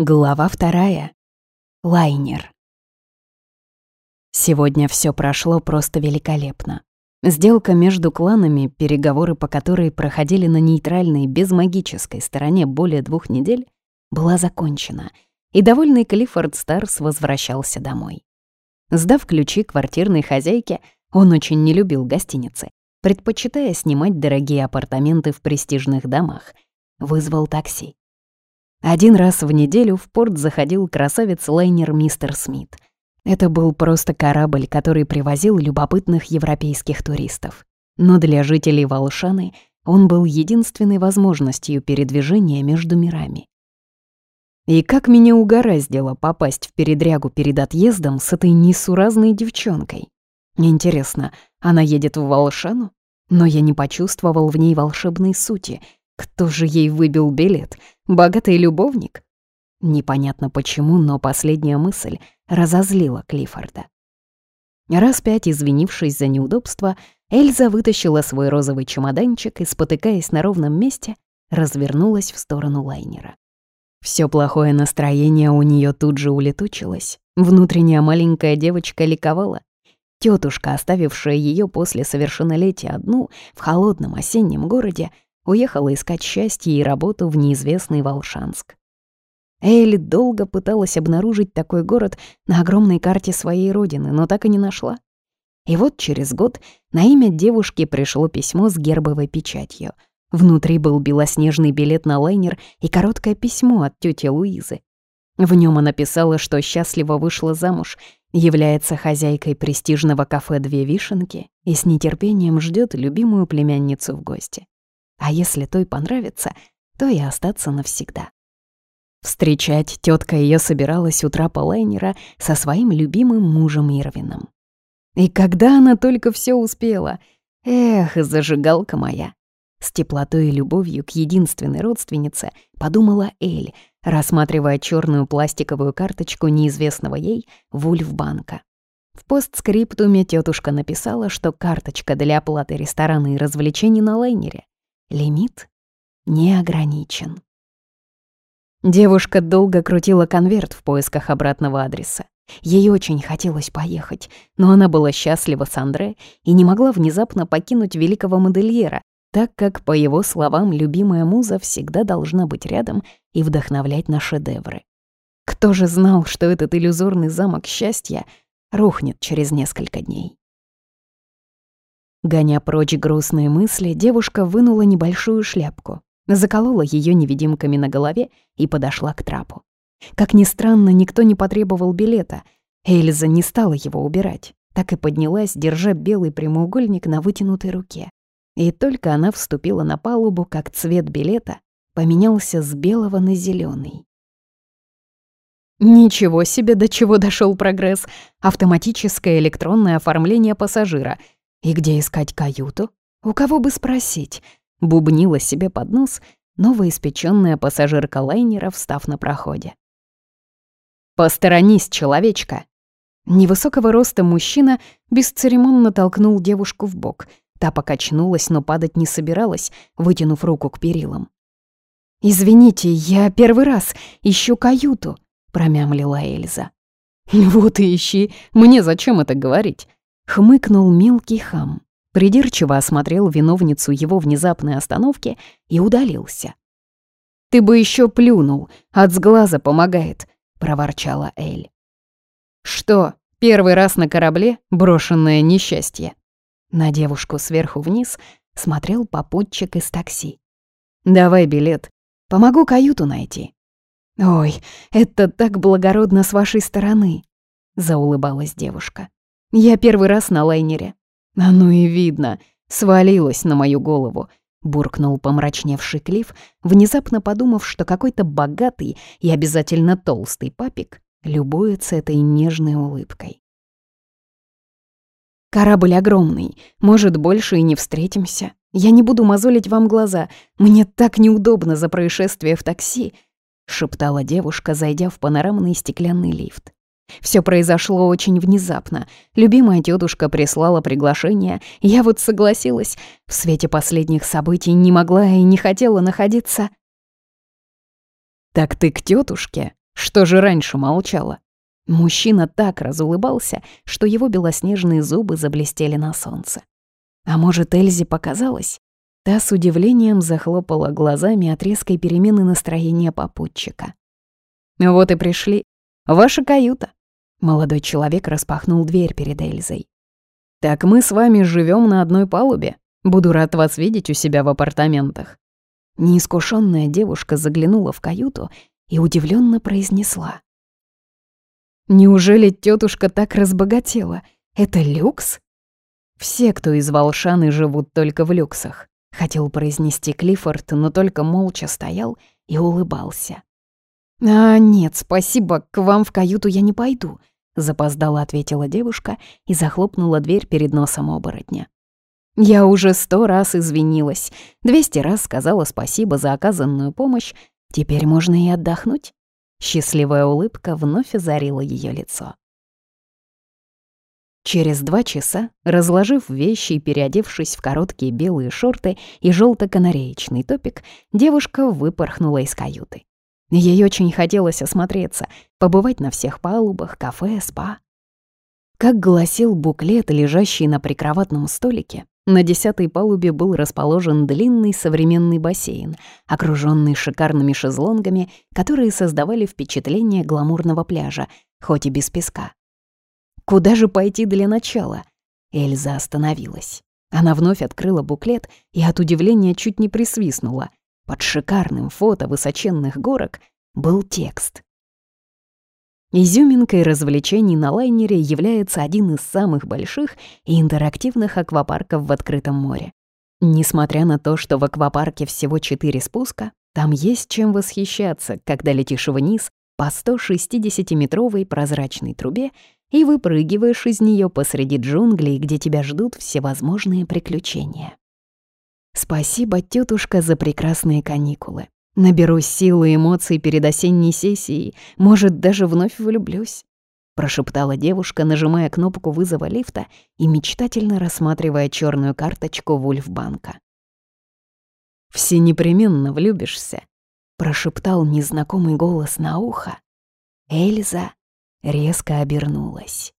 Глава вторая. Лайнер. Сегодня все прошло просто великолепно. Сделка между кланами, переговоры по которой проходили на нейтральной, безмагической стороне более двух недель, была закончена, и довольный Клиффорд Старс возвращался домой. Сдав ключи квартирной хозяйке, он очень не любил гостиницы, предпочитая снимать дорогие апартаменты в престижных домах, вызвал такси. Один раз в неделю в порт заходил красавец-лайнер «Мистер Смит». Это был просто корабль, который привозил любопытных европейских туристов. Но для жителей Волшаны он был единственной возможностью передвижения между мирами. И как меня угораздило попасть в передрягу перед отъездом с этой несуразной девчонкой. Интересно, она едет в Волшану? Но я не почувствовал в ней волшебной сути — кто же ей выбил билет? Богатый любовник? Непонятно почему, но последняя мысль разозлила Клиффорда. Раз пять извинившись за неудобство, Эльза вытащила свой розовый чемоданчик и, спотыкаясь на ровном месте, развернулась в сторону лайнера. Все плохое настроение у нее тут же улетучилось. Внутренняя маленькая девочка ликовала. Тетушка, оставившая ее после совершеннолетия одну в холодном осеннем городе, уехала искать счастье и работу в неизвестный Волшанск. Эйли долго пыталась обнаружить такой город на огромной карте своей родины, но так и не нашла. И вот через год на имя девушки пришло письмо с гербовой печатью. Внутри был белоснежный билет на лайнер и короткое письмо от тети Луизы. В нем она писала, что счастливо вышла замуж, является хозяйкой престижного кафе «Две вишенки» и с нетерпением ждет любимую племянницу в гости. А если той понравится, то и остаться навсегда. Встречать тетка ее собиралась у трапа лайнера со своим любимым мужем Ирвином. И когда она только все успела? Эх, зажигалка моя. С теплотой и любовью к единственной родственнице подумала Эль, рассматривая черную пластиковую карточку неизвестного ей Вульфбанка. В постскриптуме тетушка написала, что карточка для оплаты ресторана и развлечений на лайнере. Лимит не ограничен. Девушка долго крутила конверт в поисках обратного адреса. Ей очень хотелось поехать, но она была счастлива с Андре и не могла внезапно покинуть великого модельера, так как, по его словам, любимая муза всегда должна быть рядом и вдохновлять на шедевры. Кто же знал, что этот иллюзорный замок счастья рухнет через несколько дней? Гоня прочь грустные мысли, девушка вынула небольшую шляпку, заколола ее невидимками на голове и подошла к трапу. Как ни странно, никто не потребовал билета. Эльза не стала его убирать, так и поднялась, держа белый прямоугольник на вытянутой руке. И только она вступила на палубу, как цвет билета поменялся с белого на зеленый. Ничего себе, до чего дошел прогресс. Автоматическое электронное оформление пассажира — и где искать каюту? У кого бы спросить? Бубнила себе под нос новоиспечённая пассажирка лайнера, встав на проходе. «Посторонись, человечка!» Невысокого роста мужчина бесцеремонно толкнул девушку в бок. Та покачнулась, но падать не собиралась, вытянув руку к перилам. «Извините, я первый раз ищу каюту», — промямлила Эльза. «Вот и ищи, мне зачем это говорить?» Хмыкнул мелкий хам, придирчиво осмотрел виновницу его внезапной остановки и удалился. «Ты бы еще плюнул, от сглаза помогает», — проворчала Эль. «Что, первый раз на корабле брошенное несчастье?» На девушку сверху вниз смотрел попутчик из такси. «Давай билет, помогу каюту найти». «Ой, это так благородно с вашей стороны», — заулыбалась девушка. Я первый раз на лайнере. А ну и видно, свалилось на мою голову. Буркнул помрачневший Клифф, внезапно подумав, что какой-то богатый и обязательно толстый папик любуется этой нежной улыбкой. «Корабль огромный, может, больше и не встретимся. Я не буду мозолить вам глаза, мне так неудобно за происшествие в такси», — шептала девушка, зайдя в панорамный стеклянный лифт. Все произошло очень внезапно. Любимая тетушка прислала приглашение, я вот согласилась. В свете последних событий не могла и не хотела находиться. «Так ты к тетушке? Что же раньше молчала? Мужчина так разулыбался, что его белоснежные зубы заблестели на солнце. А может, Эльзе показалось? Та с удивлением захлопала глазами от резкой перемены настроения попутчика. «Вот и пришли. Ваша каюта». Молодой человек распахнул дверь перед Эльзой. «Так мы с вами живем на одной палубе. Буду рад вас видеть у себя в апартаментах». Неискушенная девушка заглянула в каюту и удивленно произнесла. «Неужели тетушка так разбогатела? Это люкс?» «Все, кто из Волшаны, живут только в люксах», — хотел произнести Клиффорд, но только молча стоял и улыбался. «А, нет, спасибо, к вам в каюту я не пойду», — запоздала ответила девушка и захлопнула дверь перед носом оборотня. Я уже сто раз извинилась, двести раз сказала спасибо за оказанную помощь, теперь можно и отдохнуть. Счастливая улыбка вновь озарила ее лицо. Через два часа, разложив вещи и переодевшись в короткие белые шорты и желто-канареечный топик, девушка выпорхнула из каюты. Ей очень хотелось осмотреться, побывать на всех палубах, кафе, спа. Как гласил буклет, лежащий на прикроватном столике, на десятой палубе был расположен длинный современный бассейн, окруженный шикарными шезлонгами, которые создавали впечатление гламурного пляжа, хоть и без песка. Куда же пойти для начала? Эльза остановилась. Она вновь открыла буклет и от удивления чуть не присвистнула. Под шикарным фото высоченных горок был текст. Изюминкой развлечений на лайнере является один из самых больших и интерактивных аквапарков в открытом море. Несмотря на то, что в аквапарке всего четыре спуска, там есть чем восхищаться, когда летишь вниз по 160-метровой прозрачной трубе и выпрыгиваешь из нее посреди джунглей, где тебя ждут всевозможные приключения. Спасибо, тетушка, за прекрасные каникулы. Наберусь силы и эмоций перед осенней сессией, может, даже вновь влюблюсь. Прошептала девушка, нажимая кнопку вызова лифта и мечтательно рассматривая черную карточку Вульфбанка. «Все непременно влюбишься», — прошептал незнакомый голос на ухо. Эльза резко обернулась.